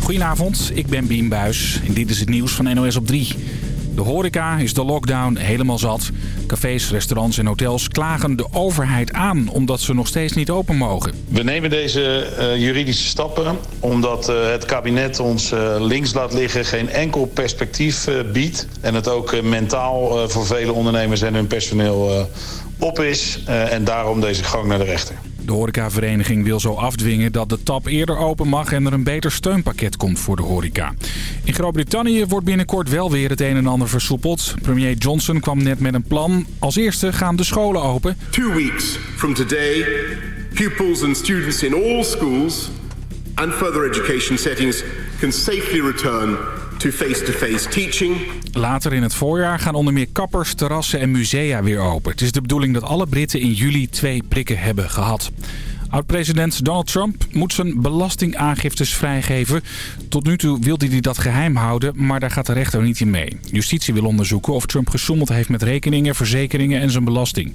Goedenavond, ik ben Bien Buis en dit is het nieuws van NOS op 3. De horeca is de lockdown helemaal zat. Cafés, restaurants en hotels klagen de overheid aan omdat ze nog steeds niet open mogen. We nemen deze uh, juridische stappen omdat uh, het kabinet ons uh, links laat liggen... geen enkel perspectief biedt en het ook mentaal voor vele ondernemers en hun personeel op is. en daarom deze gang naar de rechter. De horecavereniging wil zo afdwingen dat de tap eerder open mag en er een beter steunpakket komt voor de horeca. In Groot-Brittannië wordt binnenkort wel weer het een en ander versoepeld. Premier Johnson kwam net met een plan. Als eerste gaan de scholen open. Two weeks from today, pupils and students in all schools and further education settings can safely return to face-to-face teaching. Later in het voorjaar gaan onder meer kappers, terrassen en musea weer open. Het is de bedoeling dat alle Britten in juli twee prikken hebben gehad. Oud-president Donald Trump moet zijn belastingaangiftes vrijgeven. Tot nu toe wilde hij dat geheim houden, maar daar gaat de rechter niet in mee. Justitie wil onderzoeken of Trump gesjoemeld heeft met rekeningen, verzekeringen en zijn belasting.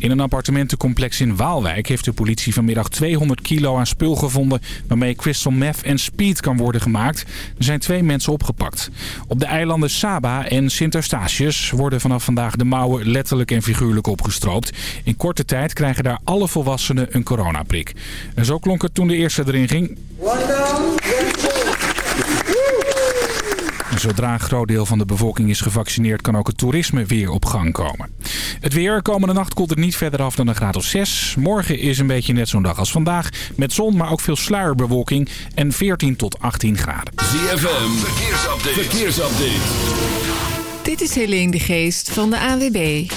In een appartementencomplex in Waalwijk heeft de politie vanmiddag 200 kilo aan spul gevonden... waarmee crystal meth en speed kan worden gemaakt. Er zijn twee mensen opgepakt. Op de eilanden Saba en Sint Eustatius worden vanaf vandaag de mouwen letterlijk en figuurlijk opgestroopt. In korte tijd krijgen daar alle volwassenen een coronaprik. En zo klonk het toen de eerste erin ging. Zodra een groot deel van de bevolking is gevaccineerd... kan ook het toerisme weer op gang komen. Het weer. Komende nacht koelt het niet verder af dan een graad of 6. Morgen is een beetje net zo'n dag als vandaag. Met zon, maar ook veel sluierbewolking. En 14 tot 18 graden. ZFM. Verkeersupdate. Verkeersupdate. Dit is Helene de Geest van de AWB.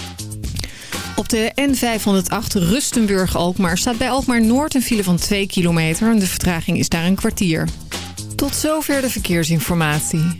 Op de N508 Rustenburg-Alkmaar staat bij Alkmaar Noord een file van 2 kilometer. En de vertraging is daar een kwartier. Tot zover de verkeersinformatie.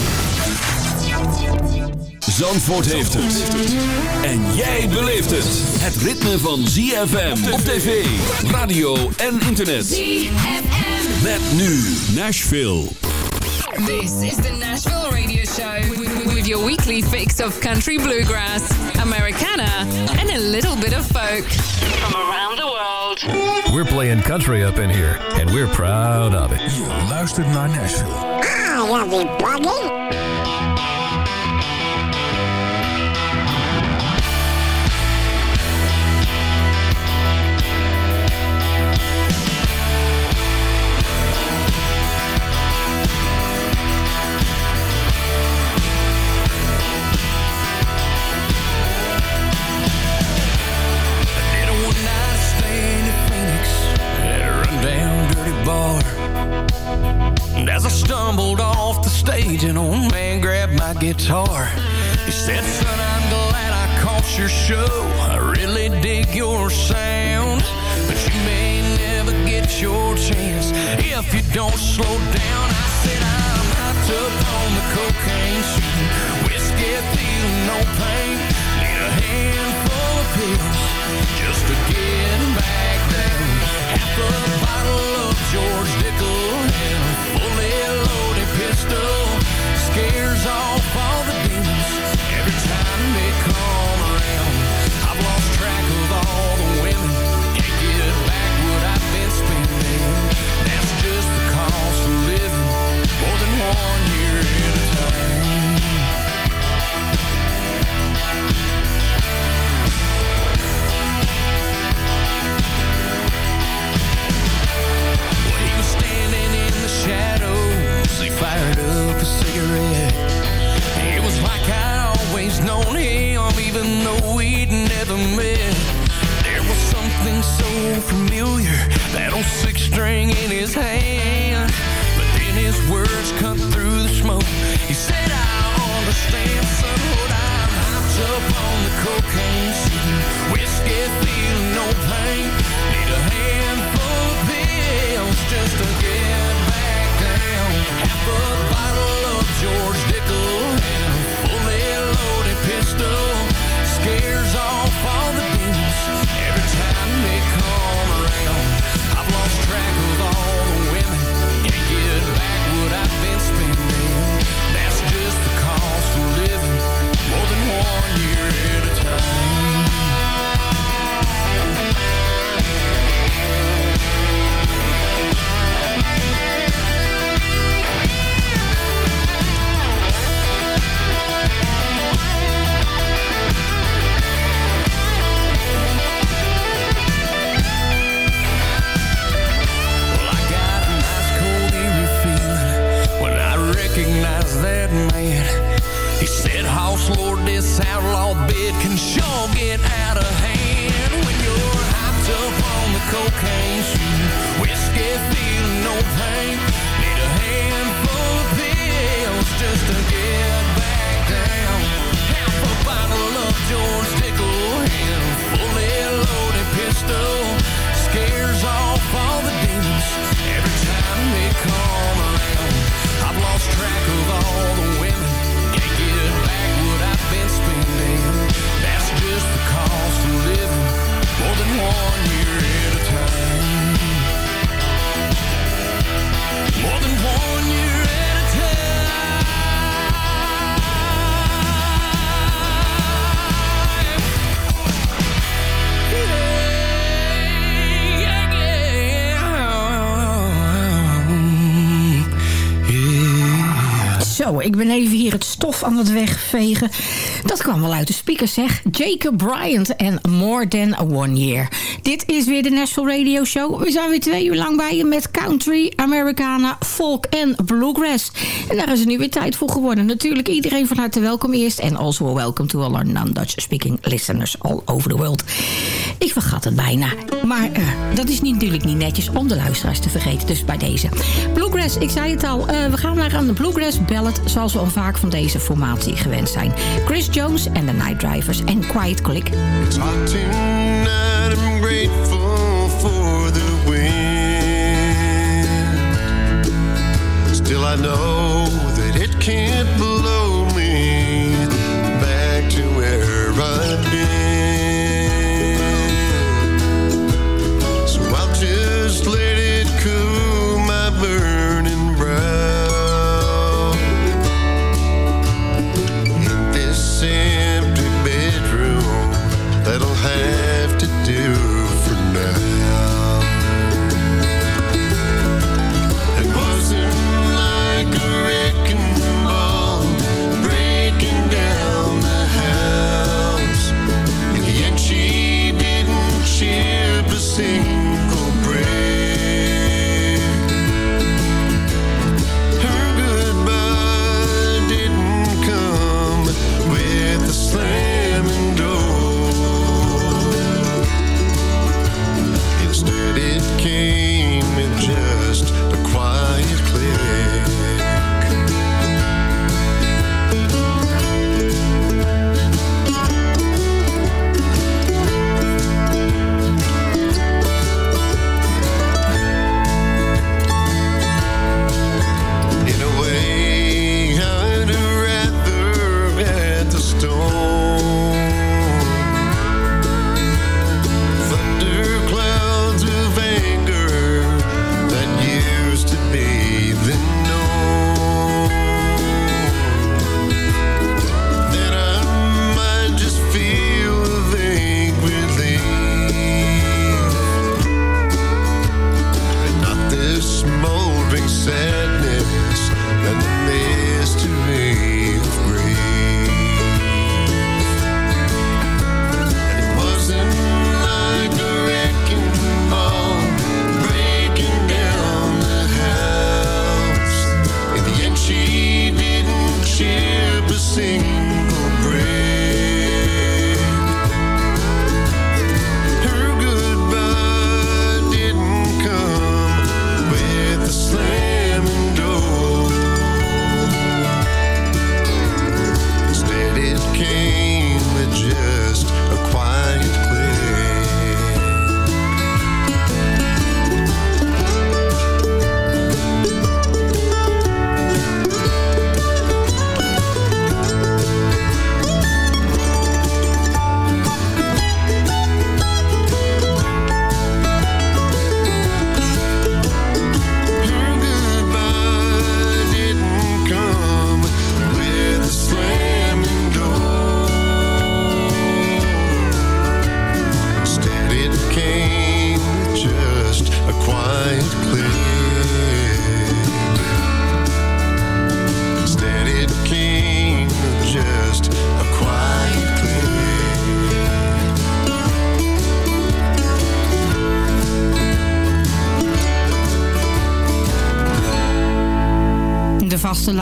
Zandvoort heeft het. En jij beleeft het. Het ritme van ZFM op tv, radio en internet. ZFM. Met nu Nashville. This is the Nashville Radio Show with, with your weekly fix of country bluegrass, Americana, and a little bit of folk from around the world. We're playing country up in here, and we're proud of it. Je luistert naar Nashville. Ah, ja, die buggy. And as I stumbled off the stage, an old man grabbed my guitar. He said, Son, I'm glad I caught your show. I really dig your sound. But you may never get your chance if you don't slow down. I said, I'm hopped up on the cocaine shooting, whiskey feeling no pain. Need a handful of pills just to get back down. Half a bottle of George Dickel Fully loaded pistol scares off all the demons every time they come around. I've lost track of all the women. Can't get back what I've been spending. That's just the cost of living. shadows, He fired up a cigarette. It was like I always known him, even though we'd never met. There was something so familiar, that old six string in his hand. But then his words cut through the smoke. He said, I understand, son, Hold I'm hopped up on the cocaine scene. Whiskey, feeling no pain. Need a handful of pills just to get Half a bottle of George Dickel man. He said, House Lord, this outlaw bid can sure get out of hand when you're hopped up on the cocaine street. Whiskey, feeling no pain. Need a handful of pills just to get back down. Half a bottle of George Dickel and fully loaded pistol scares off all the demons every time they come around. Lost track of all the women, can't get back what I've been spending. That's just the cost of living more than one year at a time. More than one year ik ben even hier het stof aan het wegvegen. Dat kwam wel uit de speakers, zeg. Jacob Bryant en More Than a One Year. Dit is weer de Nashville Radio Show. We zijn weer twee uur lang bij je met country, Americana, folk en bluegrass. En daar is er nu weer tijd voor geworden. Natuurlijk iedereen van harte welkom eerst. En also a welcome to all our non-Dutch speaking listeners all over the world. Ik vergat het bijna. Maar eh, dat is natuurlijk niet netjes om de luisteraars te vergeten. Dus bij deze. Bluegrass, ik zei het al. eh, we gaan naar aan de Bluegrass Ballad. Zoals we al vaak van deze formatie gewend zijn. Chris Jones en de Night Drivers en Quiet Click. Still, I know that it can't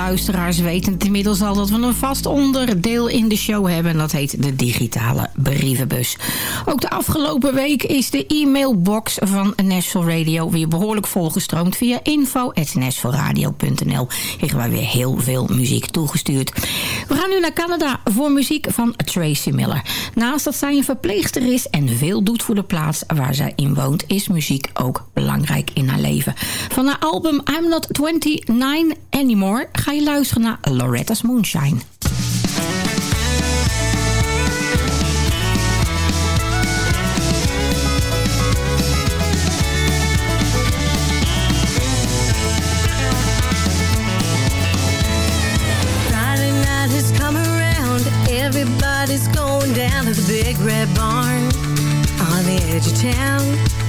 luisteraars weten inmiddels al... dat we een vast onderdeel in de show hebben. En dat heet de digitale brievenbus. Ook de afgelopen week is de e-mailbox van Nashville Radio... weer behoorlijk volgestroomd via info.nashvilleradio.nl. Kregen wij weer heel veel muziek toegestuurd. We gaan nu naar Canada voor muziek van Tracy Miller. Naast dat zij een verpleegster is en veel doet voor de plaats waar zij in woont... is muziek ook belangrijk in haar leven. Van haar album I'm Not 29 Anymore ga je luisteren naar Loretta's Moonshine. Everybody's going down to the big red barn on the edge of town.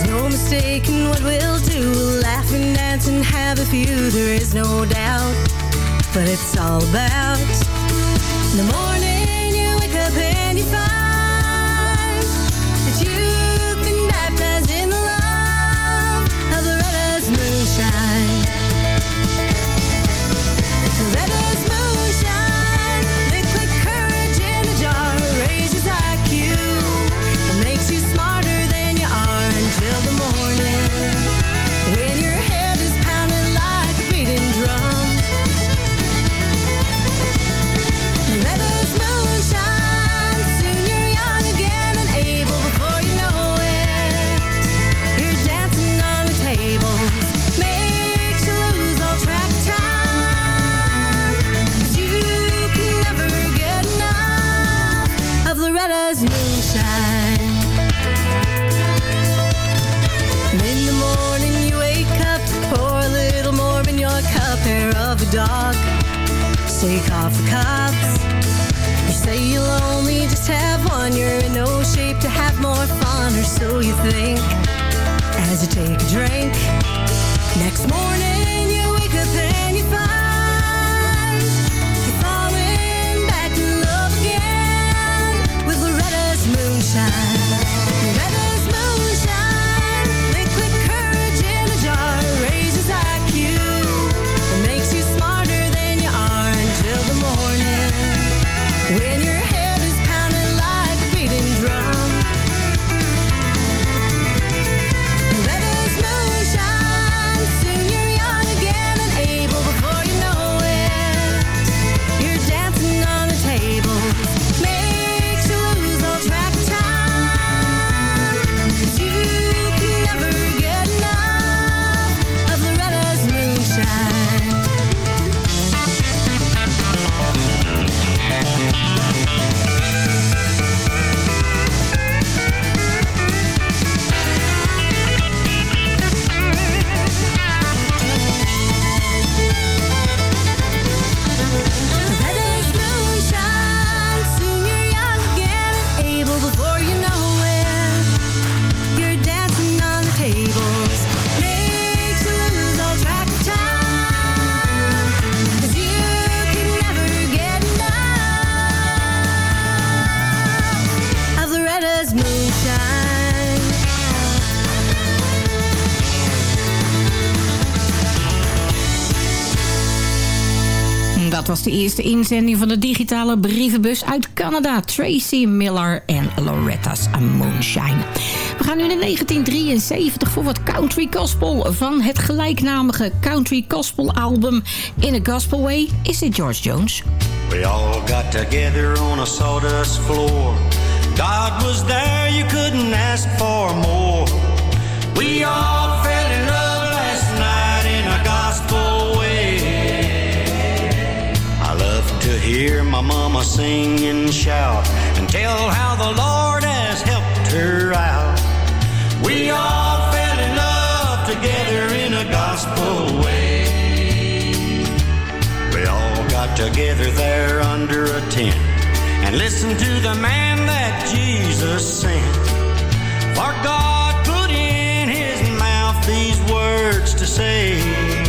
There's no mistaking what we'll do. We'll laugh and dance and have a few, there is no doubt. But it's all about the morning you wake up and you find de eerste inzending van de digitale brievenbus uit Canada. Tracy Miller en Loretta's Moonshine. We gaan nu naar 1973 voor wat country gospel. Van het gelijknamige country gospel album In a Gospel Way is dit George Jones. We all got together on a sawdust floor. God was there, you couldn't ask for more. We all hear my mama sing and shout and tell how the Lord has helped her out. We all fell in love together in a gospel way. We all got together there under a tent and listened to the man that Jesus sent. For God put in his mouth these words to say.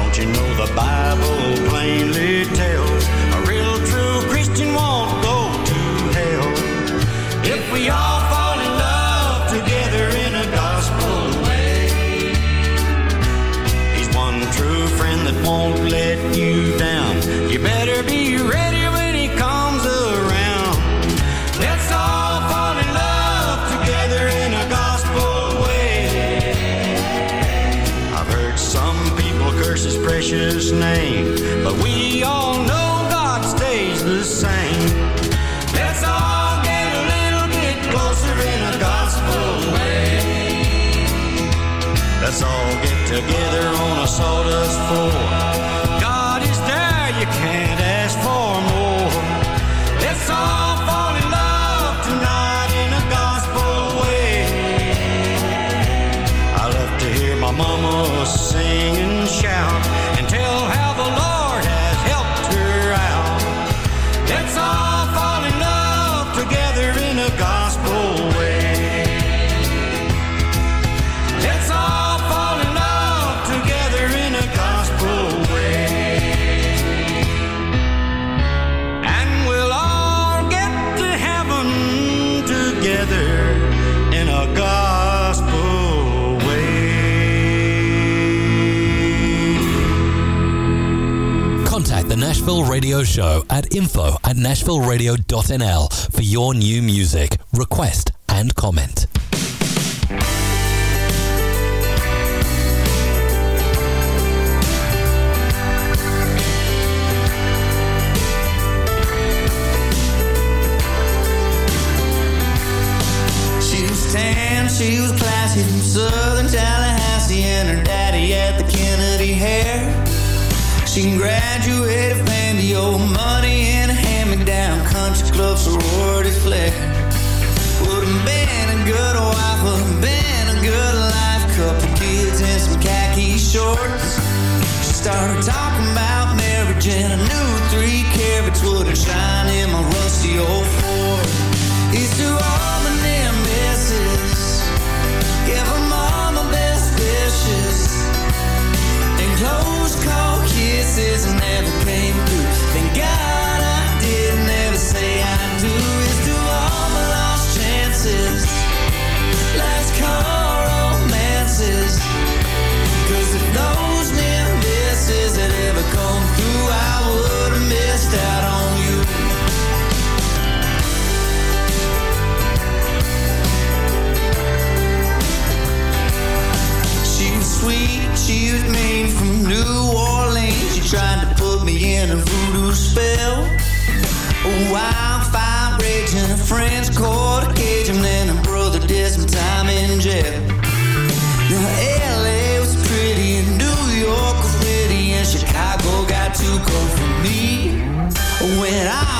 Don't you know the Bible plainly tells a real true Christian won't precious name, but we all know God stays the same. Let's all get a little bit closer in a gospel way. Let's all get together on a sawdust floor. Nashville Radio Show at info at nashvilleradio.nl for your new music, request, and comment. She was tan, she was classy from Southern Tallahassee, and her daddy had the Kennedy hair. She graduated from the old money and a hand-me-down country club sorority flair. Would have been a good wife, would have been a good life. Couple kids and some khaki shorts. She started talking about marriage and a new three carats wouldn't shine in my rusty old Ford. He's to all the near misses. Give them all my best wishes. And close kisses never came through. Thank God me in a voodoo spell. A wildfire raging, a French quarter cage, and then her brother did some time in jail. Now LA was pretty, and New York was witty, and Chicago got too cold for me. When I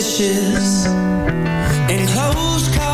dishes and cars.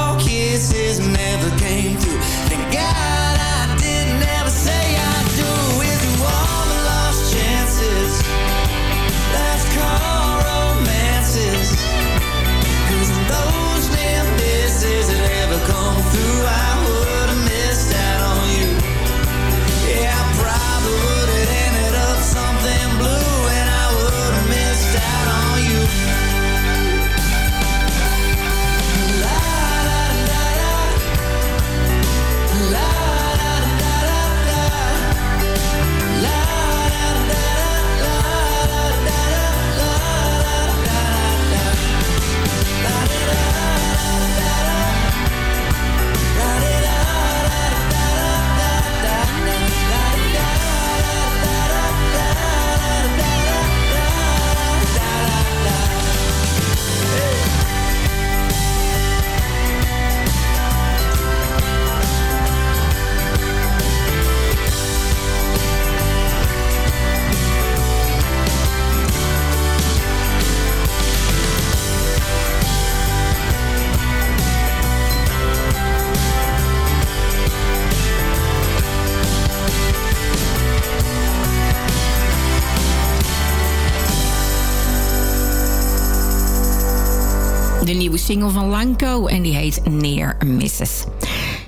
Single van Lanco en die heet Near Misses.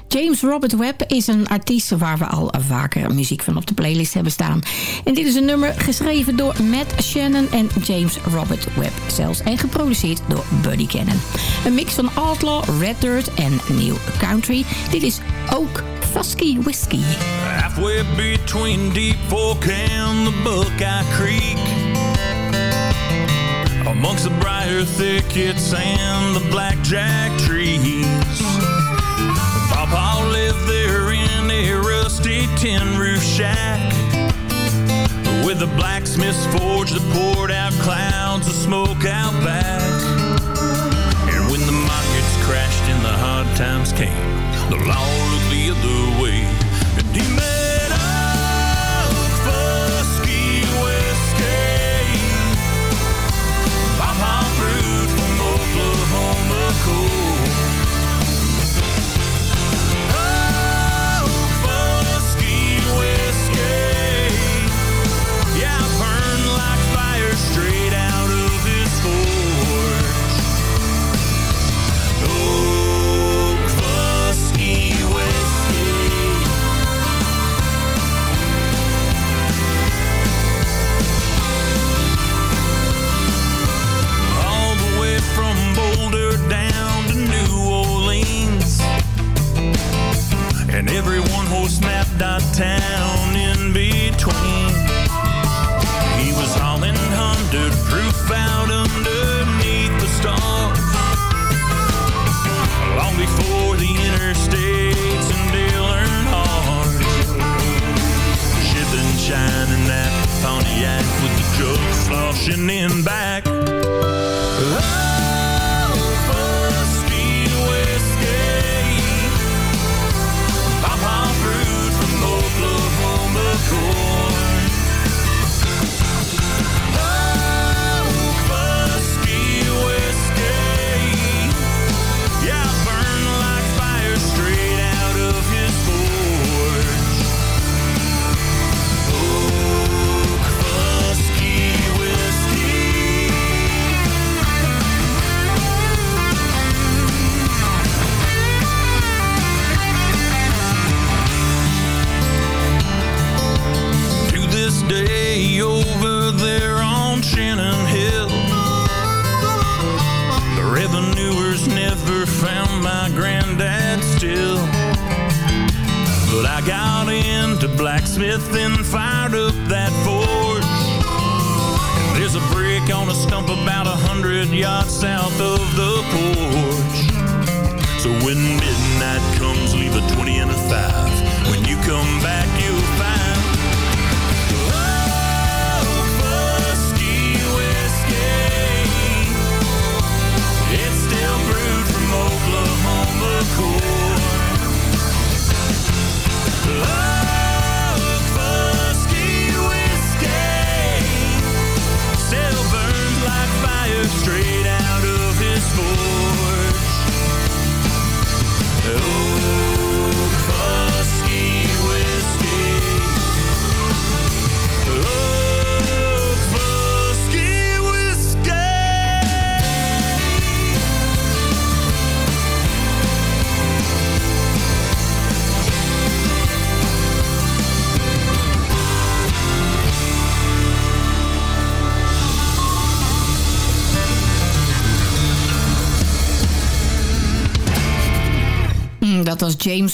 James Robert Webb is een artiest waar we al vaker muziek van op de playlist hebben staan. En dit is een nummer geschreven door Matt Shannon en James Robert Webb zelfs. En geproduceerd door Buddy Cannon. Een mix van Outlaw, Red Dirt en New Country. Dit is ook Fusky Whiskey. Halfway between Deep Fork and the Buckeye Creek. Amongst the briar thickets and the blackjack trees. Papa lived there in a rusty tin roof shack. With a blacksmith's forge that poured out clouds of smoke out back. And when the markets crashed and the hard times came, the law looked the other way. And he made One map dot town in between. He was hauling hundred proof out underneath the stars. Long before the interstates and Dale Earnhardt. Shipping shining that Pontiac with the jug sloshing in back.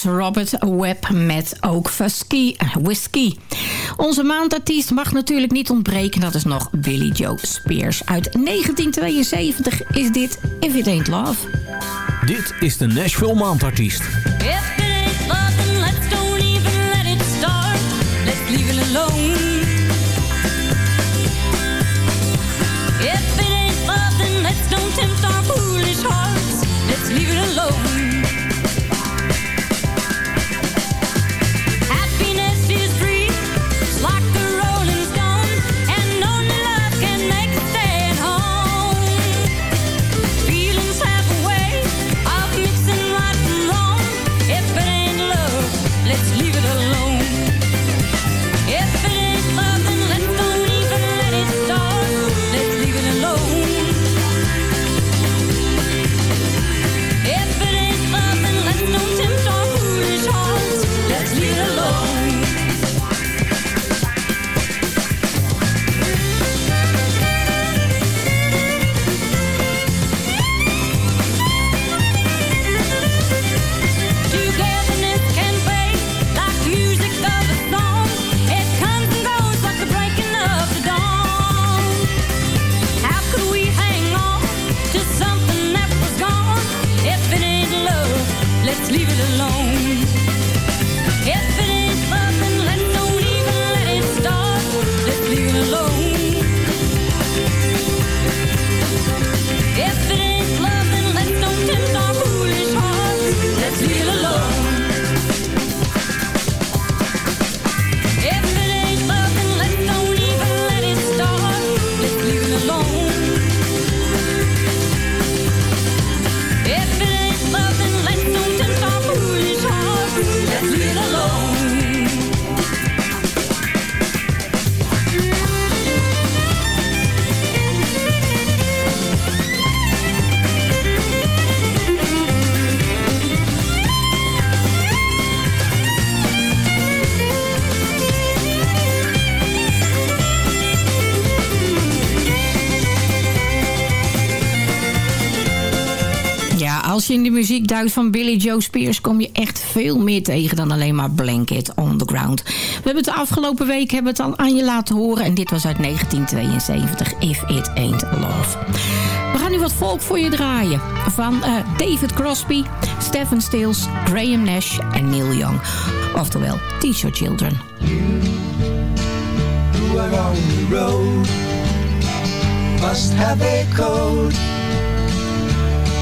Robert Webb met ook Fusky Whiskey. Onze maandartiest mag natuurlijk niet ontbreken. Dat is nog Billy Joe Spears. Uit 1972 is dit If It Ain't Love. Dit is de Nashville Maandartiest. If in de muziek duikt van Billy Joe Spears... kom je echt veel meer tegen dan alleen maar Blanket on the Ground. We hebben het de afgelopen week hebben het al aan je laten horen... en dit was uit 1972, If It Ain't Love. We gaan nu wat volk voor je draaien. Van eh, David Crosby, Stephen Stills, Graham Nash en Neil Young. Oftewel, Your Children. who are on the road must have code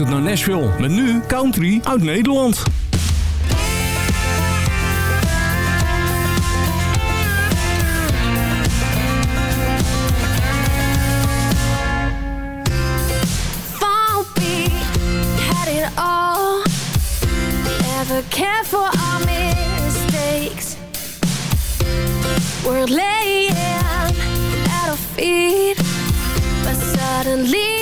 Je luistert naar Nashville. Met nu country uit Nederland. Bumpy, had it all. Never cared for our mistakes. We're laying at our feet, but suddenly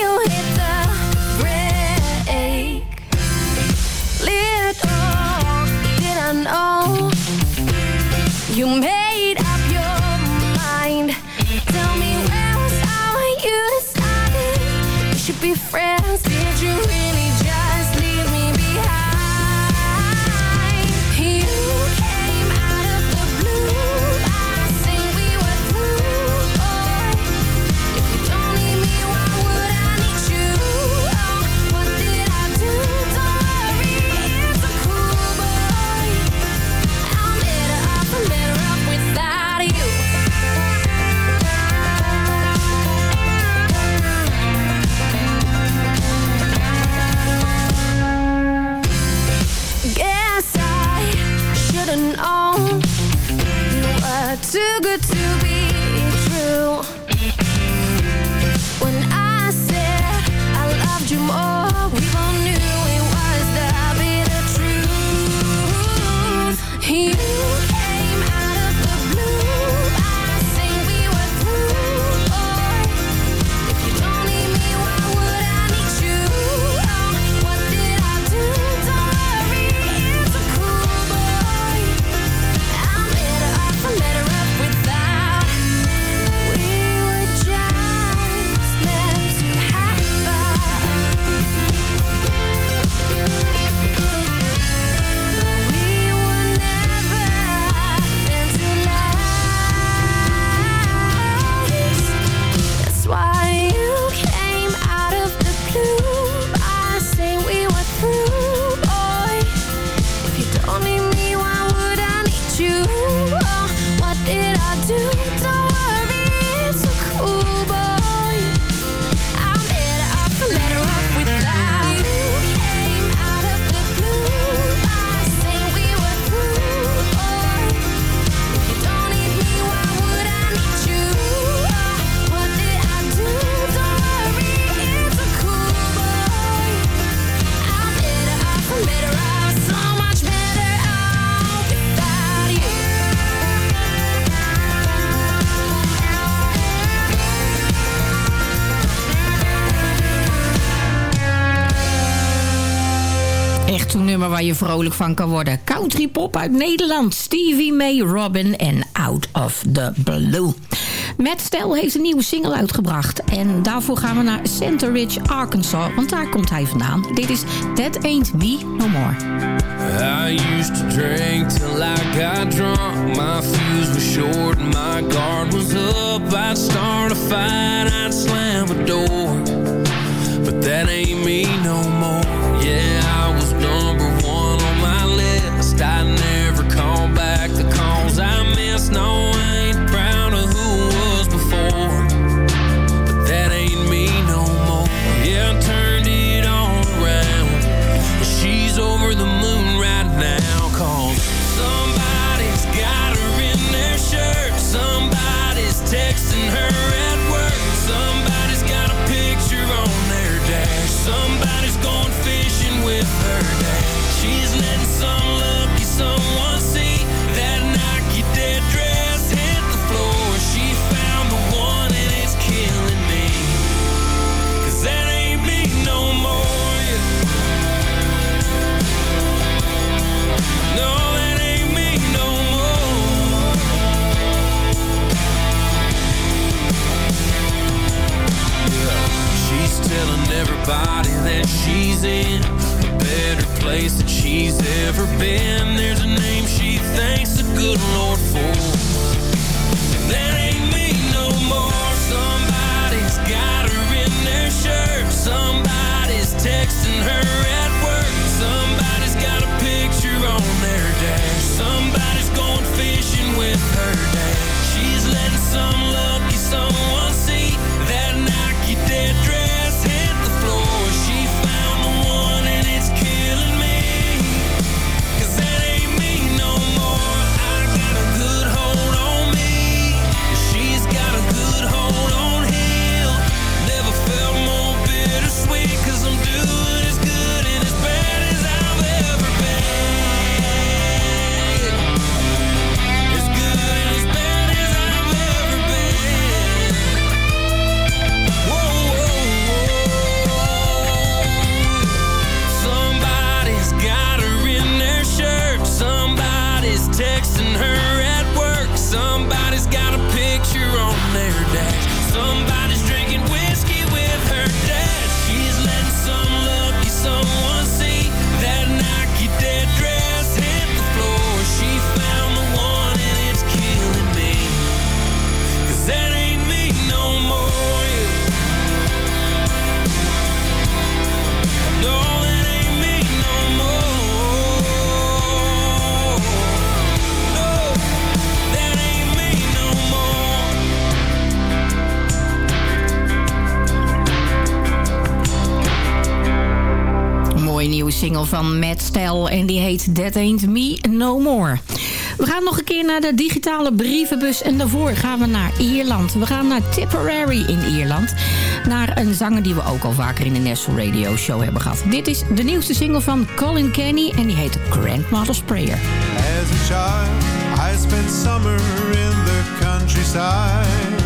vrolijk van kan worden. Country pop uit Nederland. Stevie May Robin en Out of the Blue. Matt Stel heeft een nieuwe single uitgebracht. En daarvoor gaan we naar Center Ridge, Arkansas. Want daar komt hij vandaan. Dit is That Ain't Me No More. I used to drink till I got drunk. My fuse was short and my guard was up. I'd start fight, I'd slam a door. But that ain't me no more. Yeah, I was number Going fishing with her dad. She's letting some lucky someone everybody that she's in a better place than she's ever been. There's a name she thanks the good Lord for. And that ain't me no more. Somebody's got her in their shirt. Somebody's texting her single van Matt Stel en die heet That Ain't Me No More. We gaan nog een keer naar de digitale brievenbus en daarvoor gaan we naar Ierland. We gaan naar Tipperary in Ierland. Naar een zanger die we ook al vaker in de National Radio Show hebben gehad. Dit is de nieuwste single van Colin Kenny en die heet Grandmother's Prayer. As a child, I spent summer in the countryside,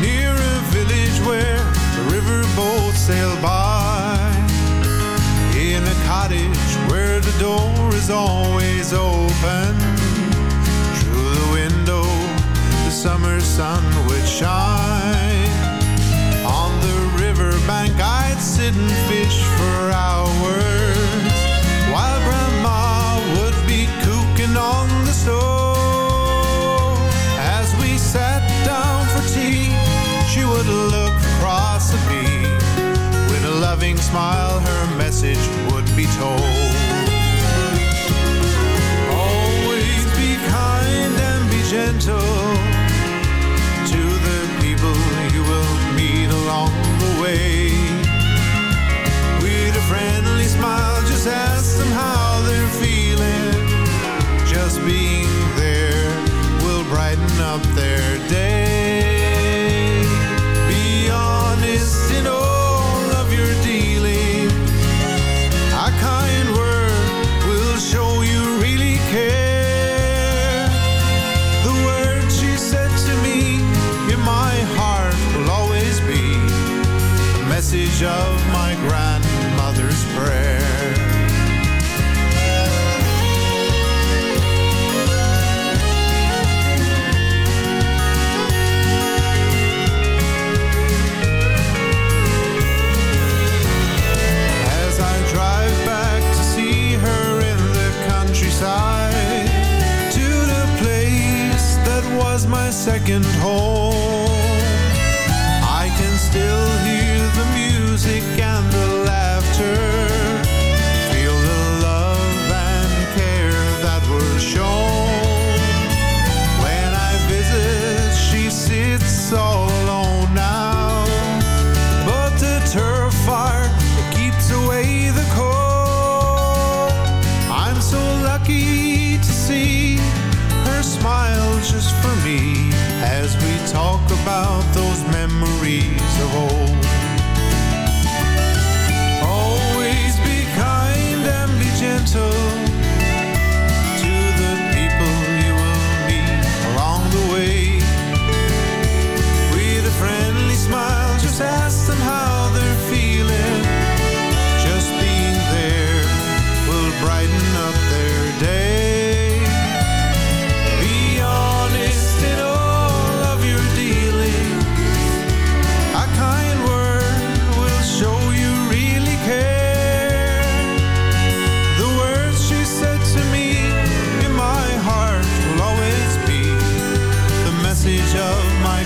near a village where the river boats sail by. Cottage where the door is always open, through the window the summer sun would shine. On the riverbank I'd sit and fish for hours, while Grandma would be cooking on the stove. As we sat down for tea, she would look across at me. With a loving smile, her message would be told. Always be kind and be gentle to the people you will meet along the way. With a friendly smile, just ask them how they're feeling. Just being there will brighten up their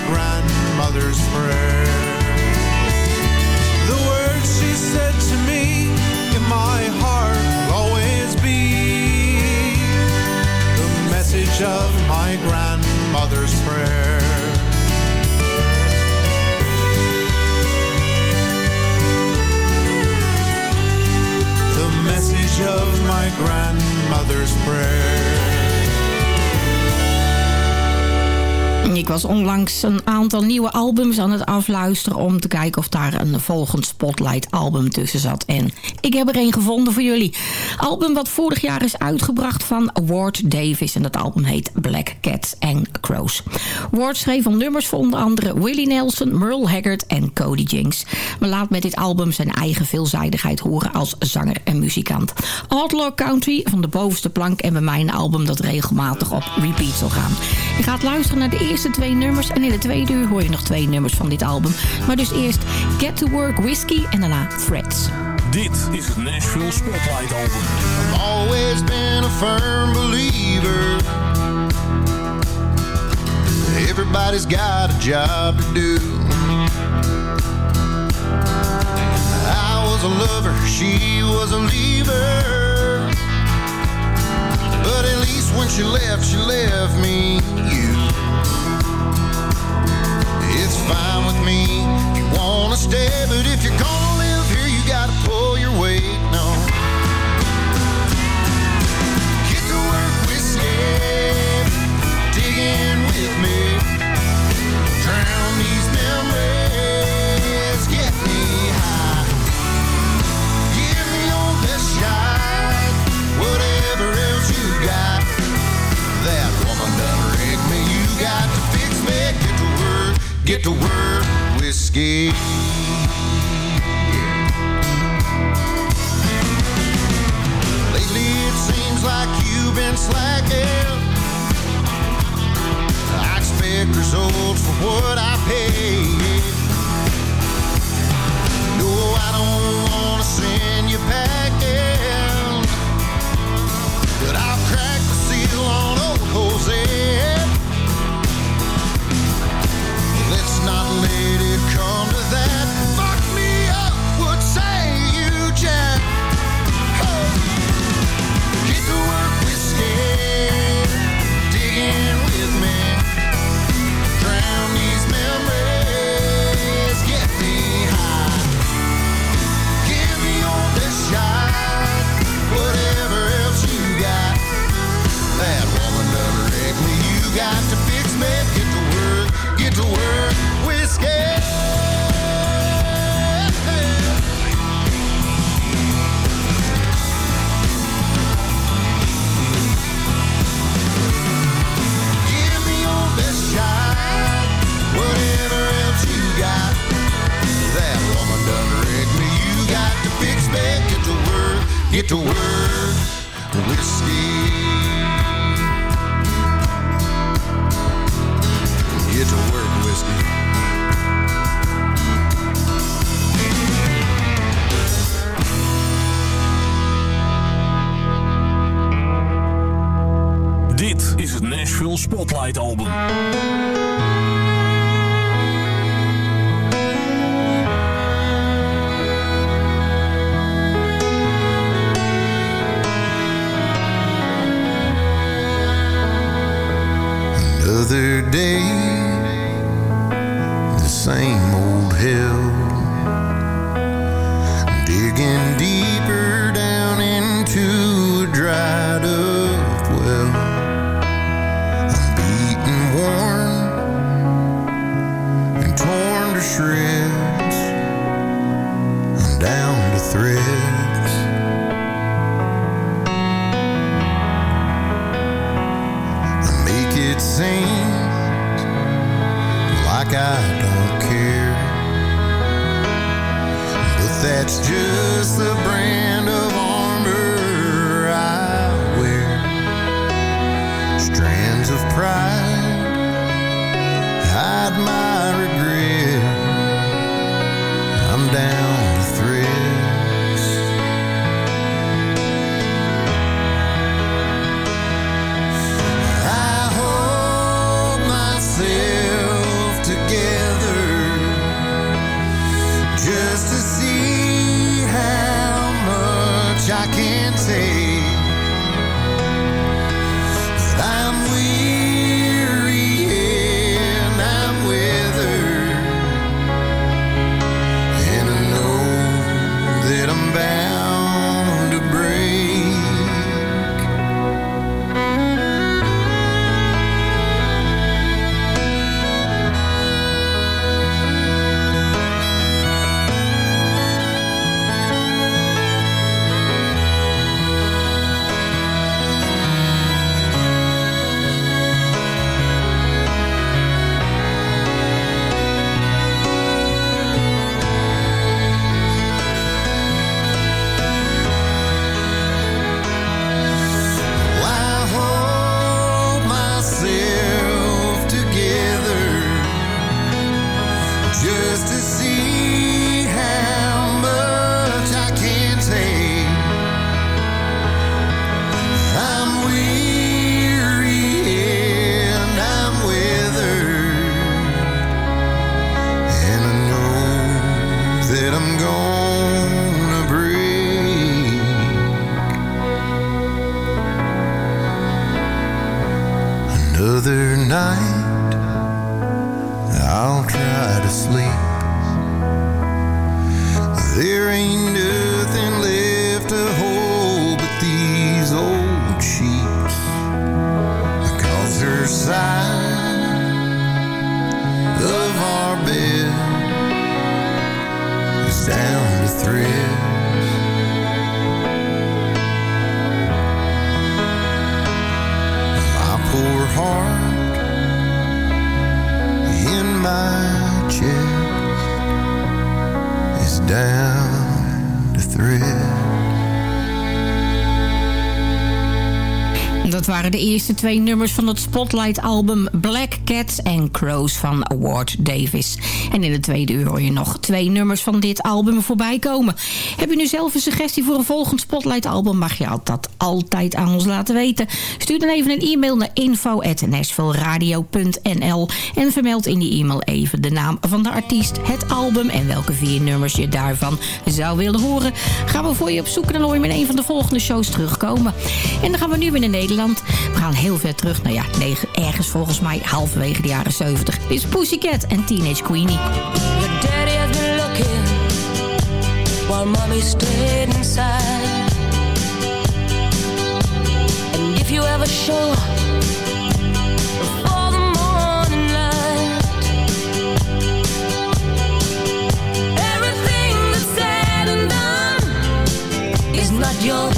grandmother's prayer. The words she said to me in my heart will always be the message of my grandmother's prayer. The message of my grandmother's prayer. Ik was onlangs een aantal nieuwe albums aan het afluisteren... om te kijken of daar een volgend Spotlight album tussen zat. En ik heb er een gevonden voor jullie. Album wat vorig jaar is uitgebracht van Ward Davis. En dat album heet Black Cats and Crows. Ward schreef al nummers voor onder andere Willie Nelson, Merle Haggard en Cody Jinks. Maar laat met dit album zijn eigen veelzijdigheid horen als zanger en muzikant. Outlaw Country van de bovenste plank en bij mij een album dat regelmatig op repeat zal gaan. Je gaat luisteren naar de eerste twee nummers en in de tweede uur hoor je nog twee nummers van dit album. Maar dus eerst Get to Work Whiskey en daarna Threads. Dit is het Nashville Spotlight Album. I've always been a firm believer. Everybody's got a job to do. I was a lover, she was a leaver. But at least when she left, she left me you. It's fine with me. If you wanna stay, but if you're gonna live to work, whiskey. Lately it seems like you've been slacking. I expect results for what I pay. No, I don't wanna send you packing, to work, whiskey. Get to work, whiskey. Dit is het Nashville Spotlight album. Same eerste twee nummers van het Spotlight-album Black Cats and Crows van Ward Davis. En in de tweede uur hoor je nog twee nummers van dit album voorbij komen. Heb je nu zelf een suggestie voor een volgend Spotlight-album? Mag je dat altijd aan ons laten weten. Stuur dan even een e-mail naar info.nashvilleradio.nl en vermeld in die e-mail even de naam van de artiest, het album en welke vier nummers je daarvan zou willen horen. Gaan we voor je op zoek en dan hoor je met een van de volgende shows terugkomen. En dan gaan we nu weer naar Nederland. We gaan heel ver terug, nou ja, ergens volgens mij halverwege de jaren 70. Dit is Pussycat en Teenage Queenie. Looking while inside. If you ever show before the morning light, everything that's said and done is not your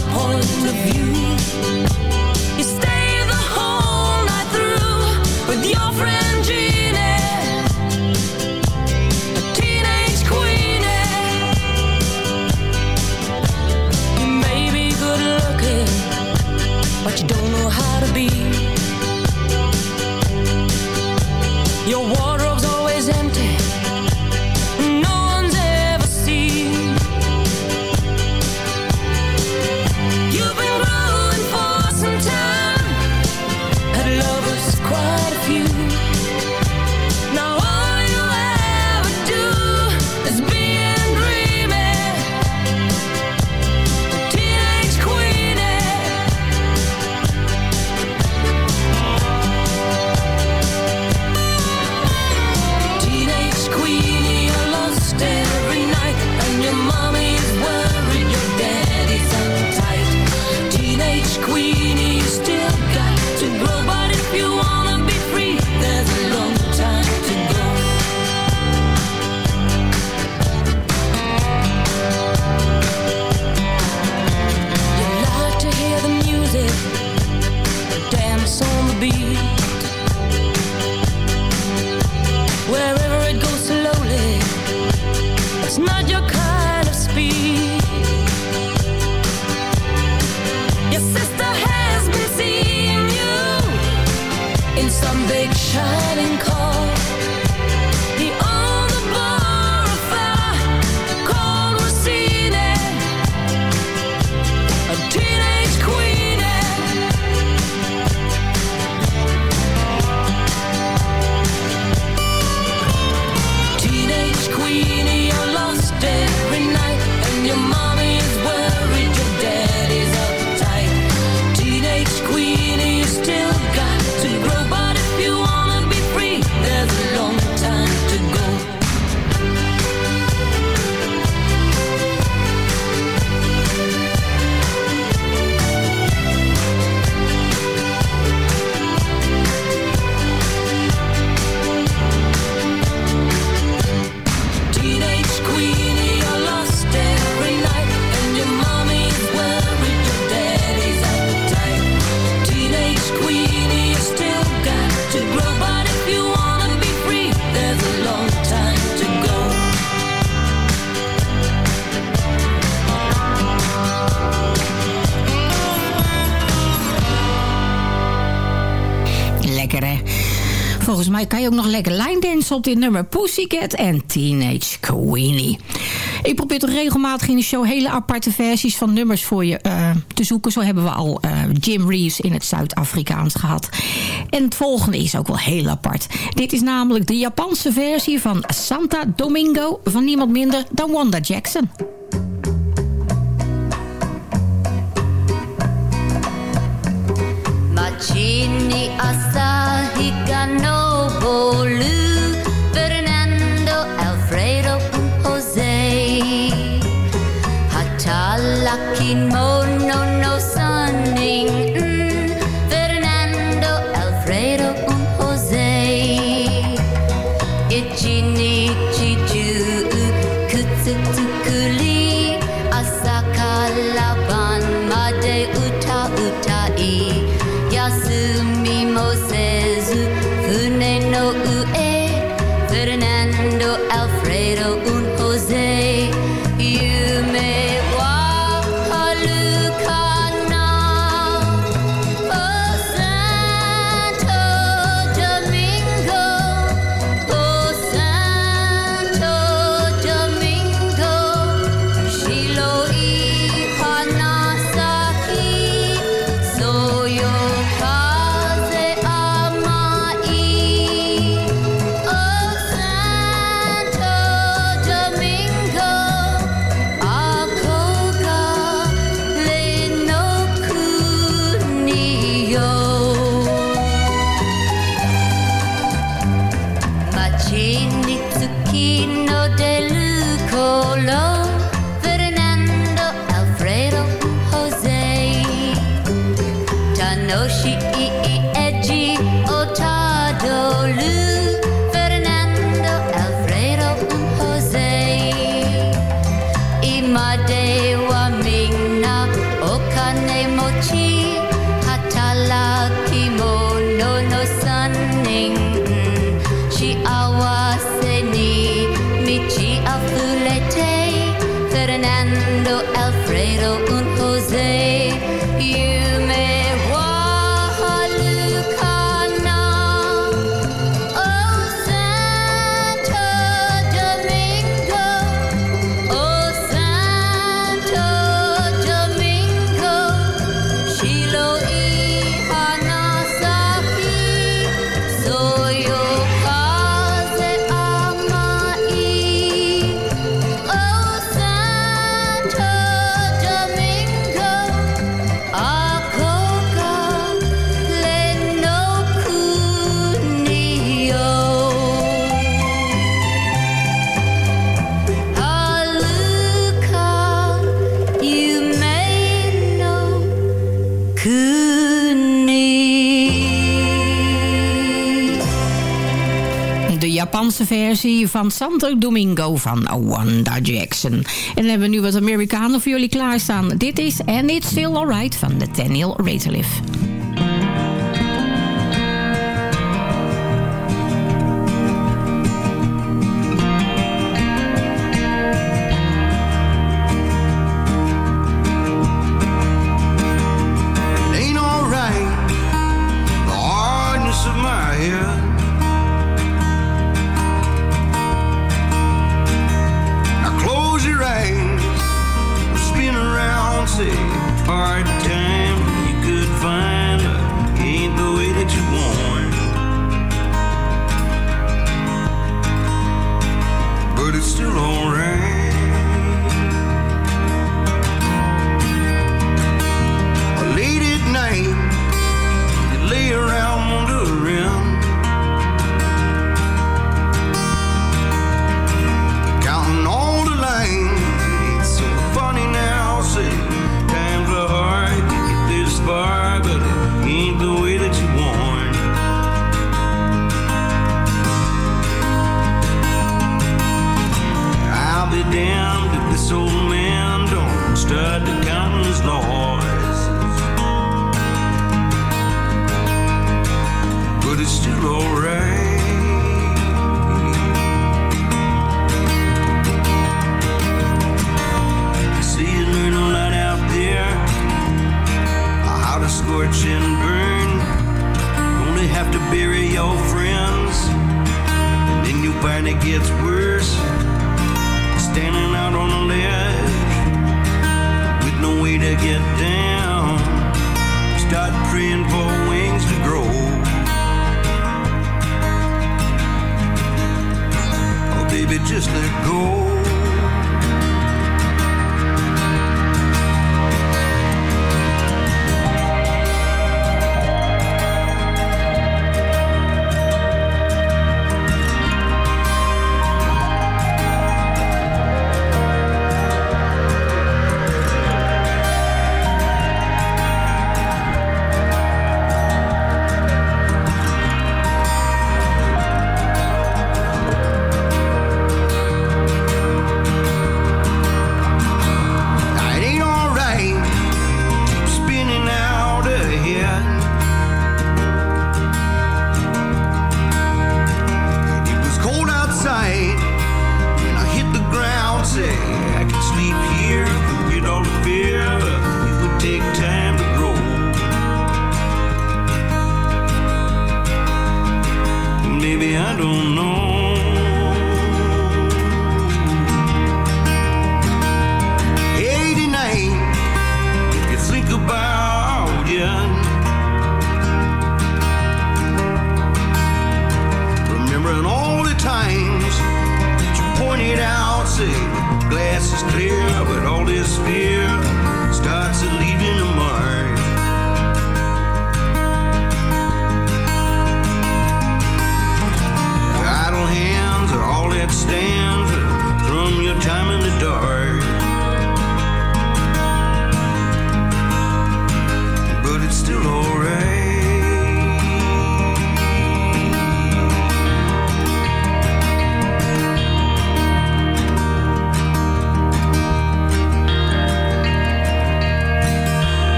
op dit nummer Pussycat en Teenage Queenie. Ik probeer toch regelmatig in de show hele aparte versies van nummers voor je eh, te zoeken. Zo hebben we al eh, Jim Reeves in het Zuid-Afrikaans gehad. En het volgende is ook wel heel apart. Dit is namelijk de Japanse versie van Santa Domingo van niemand minder dan Wanda Jackson. Versie van Santo Domingo van Wanda Jackson. En dan hebben we nu wat Amerikanen voor jullie klaarstaan. Dit is And It's Still Alright van Nathaniel Rateliff.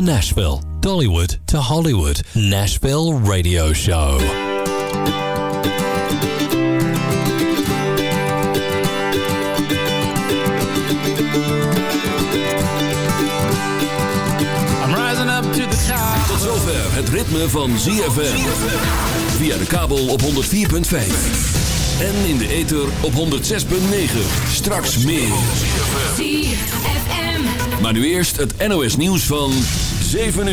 Nashville, Dollywood to Hollywood, Nashville Radio Show. I'm rising up to the top. Tot zover het ritme van ZFM. Via de kabel op 104.5. En in de ether op 106.9. Straks meer. Maar nu eerst het NOS nieuws van... 7 uur.